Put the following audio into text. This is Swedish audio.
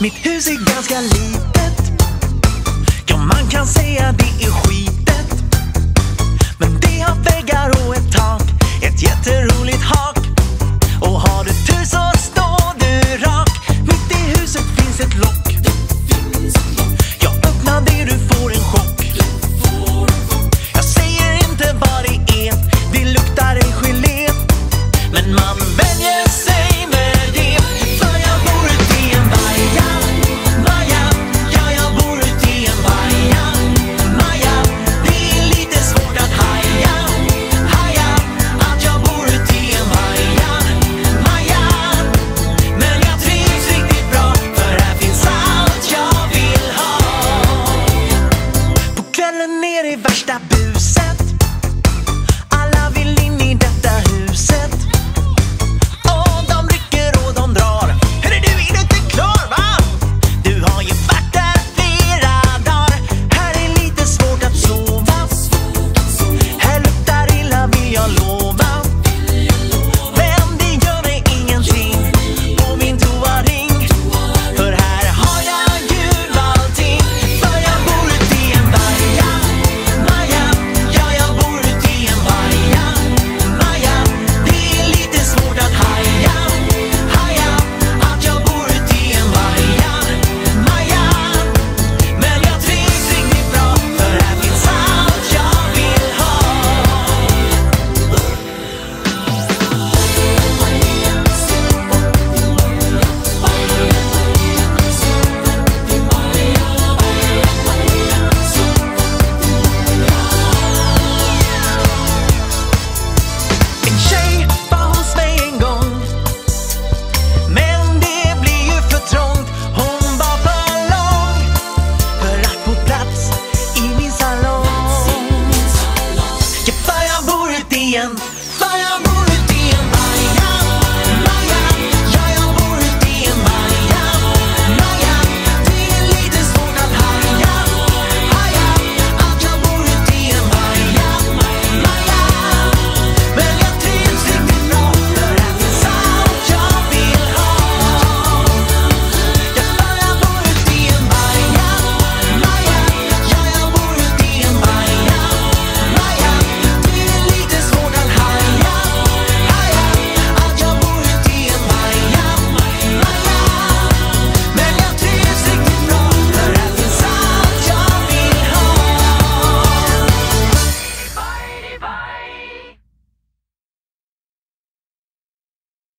Mitt hus är ganska litet. Ja, man kan säga det är skit. debaixo da blusa. Dian